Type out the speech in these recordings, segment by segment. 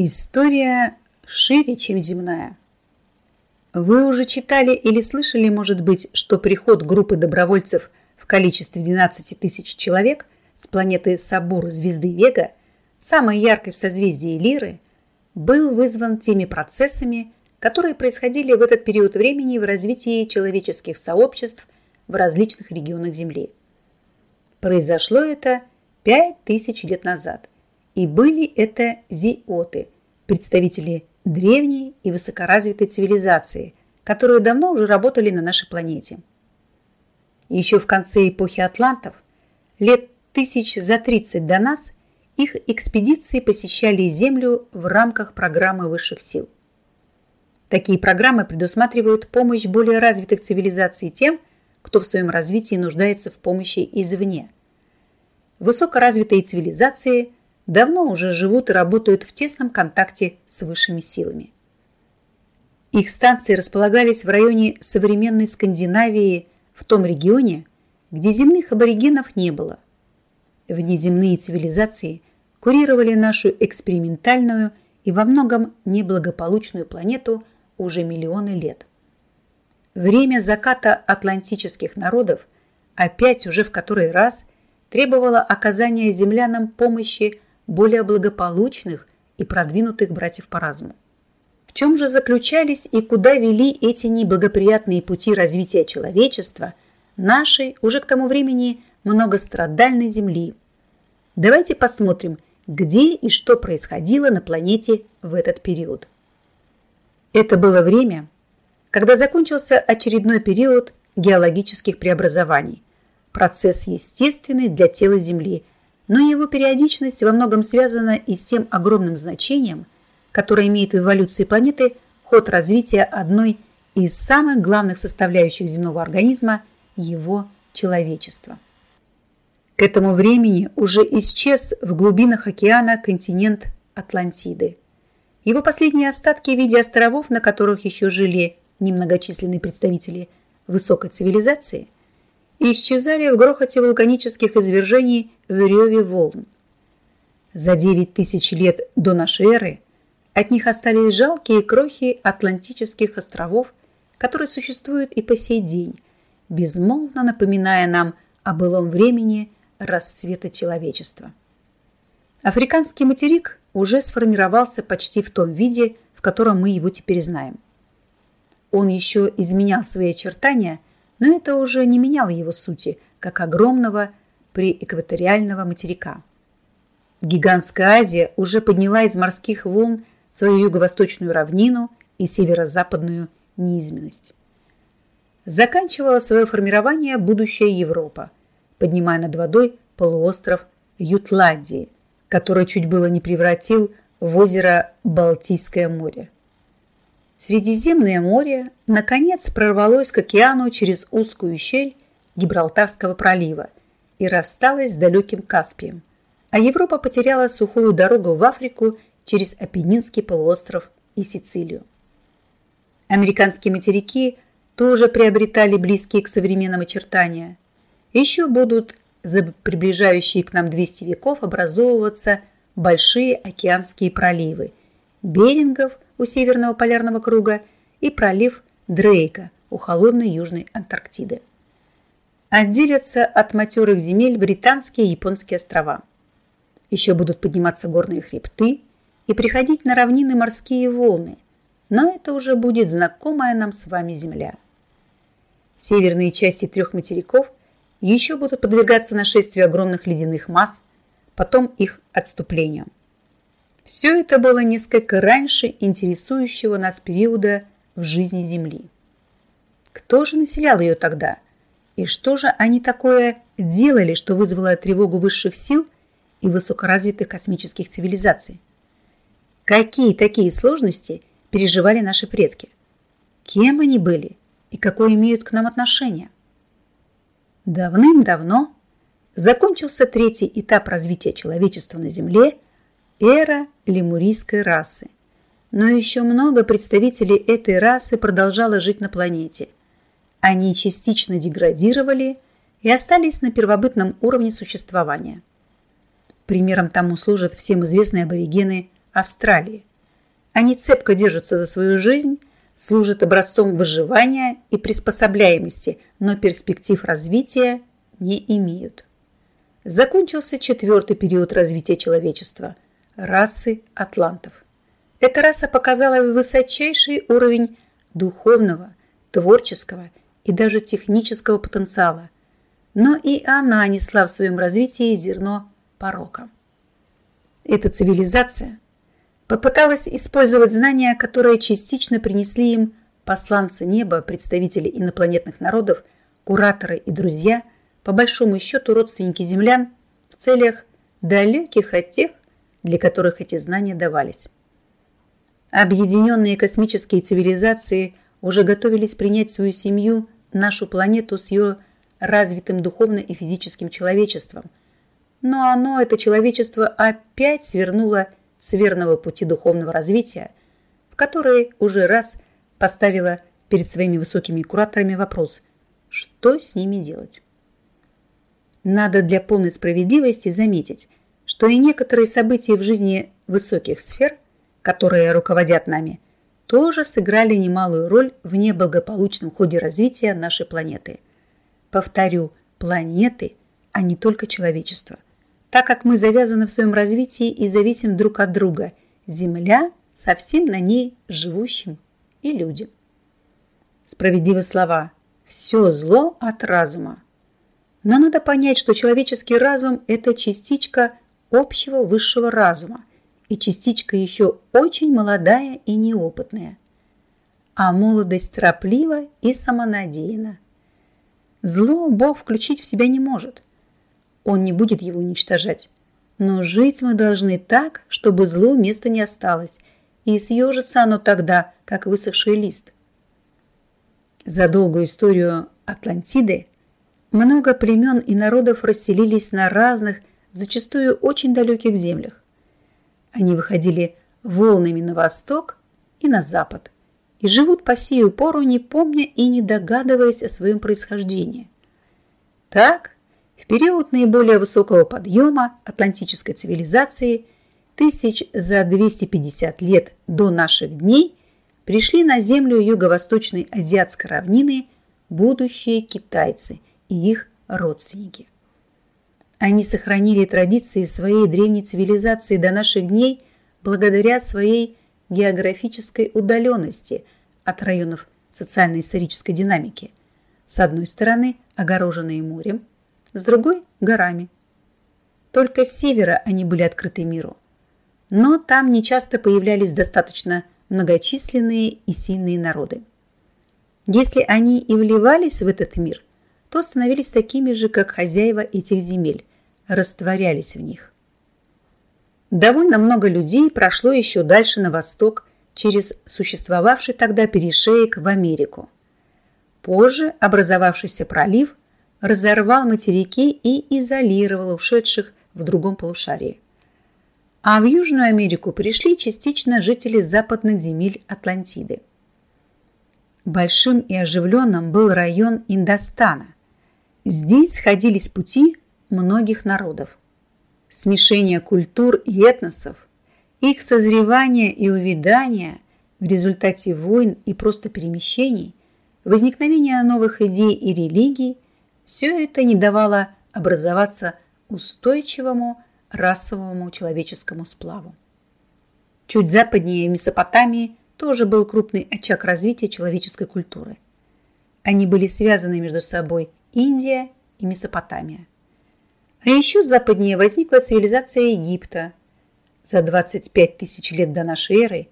История шире, чем земная. Вы уже читали или слышали, может быть, что приход группы добровольцев в количестве 12 тысяч человек с планеты Сабур звезды Вега, самой яркой в созвездии Лиры, был вызван теми процессами, которые происходили в этот период времени в развитии человеческих сообществ в различных регионах Земли. Произошло это 5000 лет назад, и были это зиоты, представители древней и высокоразвитой цивилизации, которые давно уже работали на нашей планете. Еще в конце эпохи атлантов, лет тысяч за 30 до нас, их экспедиции посещали Землю в рамках программы высших сил. Такие программы предусматривают помощь более развитых цивилизаций тем, кто в своем развитии нуждается в помощи извне. Высокоразвитые цивилизации давно уже живут и работают в тесном контакте с высшими силами. Их станции располагались в районе современной Скандинавии, в том регионе, где земных аборигенов не было. Внеземные цивилизации курировали нашу экспериментальную и во многом неблагополучную планету уже миллионы лет. Время заката атлантических народов опять уже в который раз требовало оказания землянам помощи более благополучных и продвинутых братьев по разуму. В чем же заключались и куда вели эти неблагоприятные пути развития человечества нашей уже к тому времени многострадальной Земли? Давайте посмотрим, где и что происходило на планете в этот период. Это было время, когда закончился очередной период геологических преобразований, процесс естественный для тела Земли – но его периодичность во многом связана и с тем огромным значением, которое имеет в эволюции планеты ход развития одной из самых главных составляющих земного организма – его человечества. К этому времени уже исчез в глубинах океана континент Атлантиды. Его последние остатки в виде островов, на которых еще жили немногочисленные представители высокой цивилизации – исчезали в грохоте вулканических извержений в реве волн. За 9 тысяч лет до нашей эры от них остались жалкие крохи Атлантических островов, которые существуют и по сей день, безмолвно напоминая нам о былом времени расцвета человечества. Африканский материк уже сформировался почти в том виде, в котором мы его теперь знаем. Он еще изменял свои очертания – но это уже не меняло его сути, как огромного преэкваториального материка. Гигантская Азия уже подняла из морских волн свою юго-восточную равнину и северо-западную низменность. Заканчивала свое формирование будущая Европа, поднимая над водой полуостров Ютландии, который чуть было не превратил в озеро Балтийское море. Средиземное море наконец прорвалось к океану через узкую щель Гибралтарского пролива и рассталось с далеким Каспием, а Европа потеряла сухую дорогу в Африку через Апеннинский полуостров и Сицилию. Американские материки тоже приобретали близкие к современным очертания. Еще будут за приближающие к нам 200 веков образовываться большие океанские проливы – Берингов – у Северного полярного круга и пролив Дрейка у холодной Южной Антарктиды. Отделятся от матерых земель британские и японские острова. Еще будут подниматься горные хребты и приходить на равнины морские волны, но это уже будет знакомая нам с вами земля. Северные части трех материков еще будут подвергаться нашествию огромных ледяных масс, потом их отступлению. Все это было несколько раньше интересующего нас периода в жизни Земли. Кто же населял ее тогда? И что же они такое делали, что вызвало тревогу высших сил и высокоразвитых космических цивилизаций? Какие такие сложности переживали наши предки? Кем они были и какое имеют к нам отношение? Давным-давно закончился третий этап развития человечества на Земле – эра лемурийской расы. Но еще много представителей этой расы продолжало жить на планете. Они частично деградировали и остались на первобытном уровне существования. Примером тому служат всем известные аборигены Австралии. Они цепко держатся за свою жизнь, служат образцом выживания и приспособляемости, но перспектив развития не имеют. Закончился четвертый период развития человечества – расы атлантов. Эта раса показала высочайший уровень духовного, творческого и даже технического потенциала, но и она несла в своем развитии зерно порока. Эта цивилизация попыталась использовать знания, которые частично принесли им посланцы неба, представители инопланетных народов, кураторы и друзья, по большому счету родственники землян, в целях далеких от тех, для которых эти знания давались. Объединенные космические цивилизации уже готовились принять свою семью, нашу планету с ее развитым духовно и физическим человечеством. Но оно, это человечество, опять свернуло с верного пути духовного развития, в который уже раз поставило перед своими высокими кураторами вопрос, что с ними делать. Надо для полной справедливости заметить, что и некоторые события в жизни высоких сфер, которые руководят нами, тоже сыграли немалую роль в неблагополучном ходе развития нашей планеты. Повторю, планеты, а не только человечества так как мы завязаны в своем развитии и зависим друг от друга. Земля со всем на ней живущим и людям. Справедливы слова «все зло от разума». Но надо понять, что человеческий разум – это частичка общего высшего разума и частичка еще очень молодая и неопытная. А молодость тороплива и самонадеяна. Зло Бог включить в себя не может – он не будет его уничтожать. Но жить мы должны так, чтобы злу места не осталось, и съежится оно тогда, как высохший лист. За долгую историю Атлантиды много племен и народов расселились на разных, зачастую очень далеких землях. Они выходили волнами на восток и на запад и живут по сию пору, не помня и не догадываясь о своем происхождении. Так период наиболее высокого подъема атлантической цивилизации тысяч за 250 лет до наших дней пришли на землю юго-восточной азиатской равнины будущие китайцы и их родственники. Они сохранили традиции своей древней цивилизации до наших дней благодаря своей географической удаленности от районов социально-исторической динамики. С одной стороны, огороженные морем, с другой – горами. Только с севера они были открыты миру. Но там нечасто появлялись достаточно многочисленные и сильные народы. Если они и вливались в этот мир, то становились такими же, как хозяева этих земель, растворялись в них. Довольно много людей прошло еще дальше на восток через существовавший тогда перешеек в Америку. Позже образовавшийся пролив разорвал материки и изолировал ушедших в другом полушарии. А в Южную Америку пришли частично жители западных земель Атлантиды. Большим и оживленным был район Индостана. Здесь сходились пути многих народов. Смешение культур и этносов, их созревание и увядание в результате войн и просто перемещений, возникновение новых идей и религий – все это не давало образоваться устойчивому расовому человеческому сплаву. Чуть западнее Месопотамии тоже был крупный очаг развития человеческой культуры. Они были связаны между собой Индия и Месопотамия. А еще западнее возникла цивилизация Египта. За 25 тысяч лет до нашей эры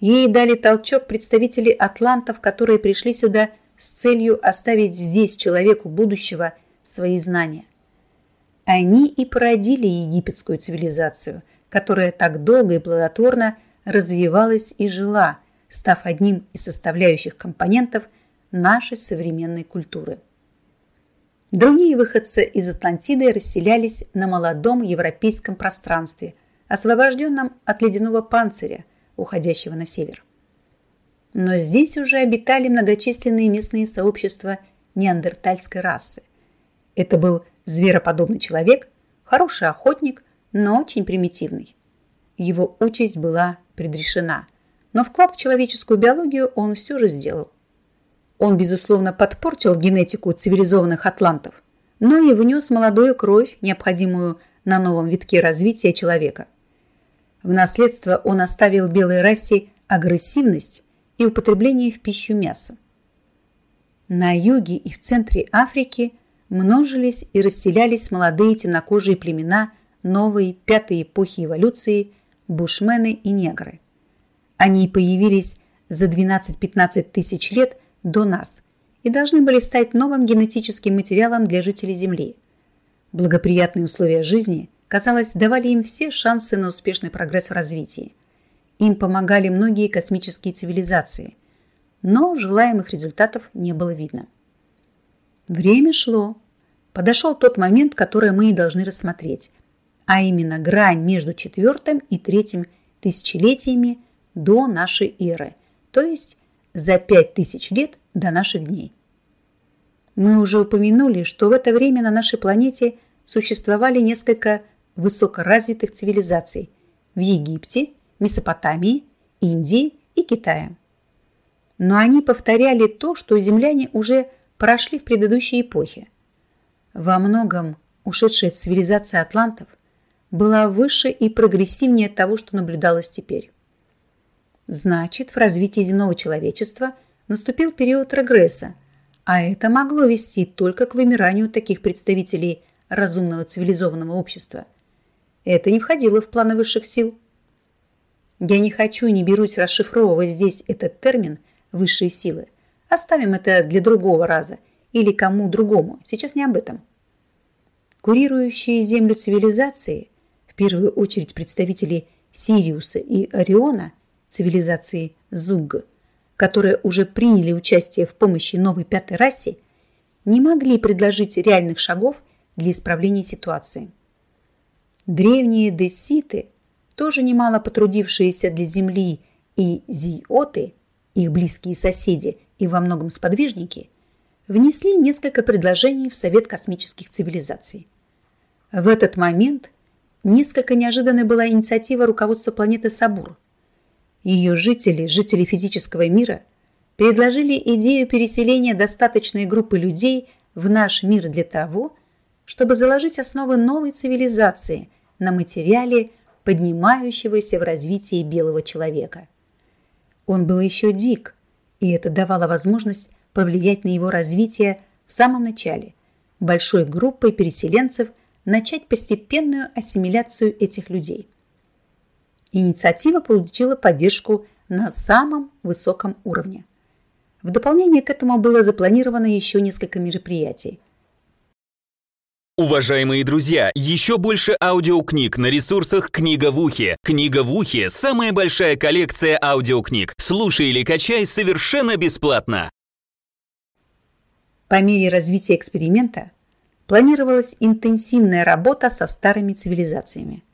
ей дали толчок представители атлантов, которые пришли сюда – с целью оставить здесь человеку будущего свои знания. Они и породили египетскую цивилизацию, которая так долго и плодотворно развивалась и жила, став одним из составляющих компонентов нашей современной культуры. Другие выходцы из Атлантиды расселялись на молодом европейском пространстве, освобожденном от ледяного панциря, уходящего на север. Но здесь уже обитали многочисленные местные сообщества неандертальской расы. Это был звероподобный человек, хороший охотник, но очень примитивный. Его участь была предрешена. но вклад в человеческую биологию он все же сделал. Он, безусловно, подпортил генетику цивилизованных атлантов, но и внес молодую кровь, необходимую на новом витке развития человека. В наследство он оставил белой расе агрессивность и употребление в пищу мяса. На юге и в центре Африки множились и расселялись молодые темнокожие племена новой пятой эпохи эволюции – бушмены и негры. Они появились за 12-15 тысяч лет до нас и должны были стать новым генетическим материалом для жителей Земли. Благоприятные условия жизни, казалось, давали им все шансы на успешный прогресс в развитии. Им помогали многие космические цивилизации, но желаемых результатов не было видно. Время шло. Подошел тот момент, который мы и должны рассмотреть, а именно грань между четвертым и третьим тысячелетиями до нашей эры, то есть за пять тысяч лет до наших дней. Мы уже упомянули, что в это время на нашей планете существовали несколько высокоразвитых цивилизаций в Египте, Месопотамии, Индии и Китае. Но они повторяли то, что земляне уже прошли в предыдущей эпохе. Во многом ушедшая цивилизация атлантов была выше и прогрессивнее того, что наблюдалось теперь. Значит, в развитии земного человечества наступил период регресса, а это могло вести только к вымиранию таких представителей разумного цивилизованного общества. Это не входило в планы высших сил. Я не хочу не берусь расшифровывать здесь этот термин «высшие силы». Оставим это для другого раза или кому другому. Сейчас не об этом. Курирующие Землю цивилизации, в первую очередь представители Сириуса и Ориона – цивилизации Зуг, которые уже приняли участие в помощи новой пятой расе, не могли предложить реальных шагов для исправления ситуации. Древние десситы, тоже немало потрудившиеся для Земли, и зиоты, их близкие соседи и во многом сподвижники, внесли несколько предложений в Совет космических цивилизаций. В этот момент несколько неожиданной была инициатива руководства планеты Сабур – ее жители, жители физического мира, предложили идею переселения достаточной группы людей в наш мир для того, чтобы заложить основы новой цивилизации на материале, поднимающегося в развитии белого человека. Он был еще дик, и это давало возможность повлиять на его развитие в самом начале, большой группой переселенцев начать постепенную ассимиляцию этих людей. Инициатива получила поддержку на самом высоком уровне. В дополнение к этому было запланировано еще несколько мероприятий. Уважаемые друзья, еще больше аудиокниг на ресурсах «Книга в ухе». «Книга в ухе» — самая большая коллекция аудиокниг. Слушай или качай совершенно бесплатно. По мере развития эксперимента планировалась интенсивная работа со старыми цивилизациями.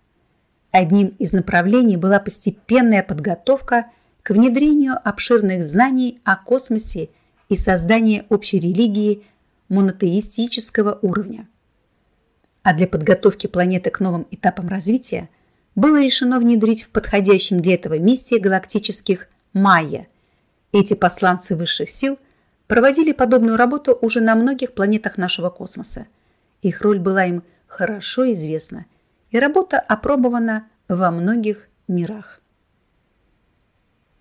Одним из направлений была постепенная подготовка к внедрению обширных знаний о космосе и создание общей религии монотеистического уровня. А для подготовки планеты к новым этапам развития было решено внедрить в подходящем для этого месте галактических майя. Эти посланцы высших сил проводили подобную работу уже на многих планетах нашего космоса. Их роль была им хорошо известна – и работа опробована во многих мирах.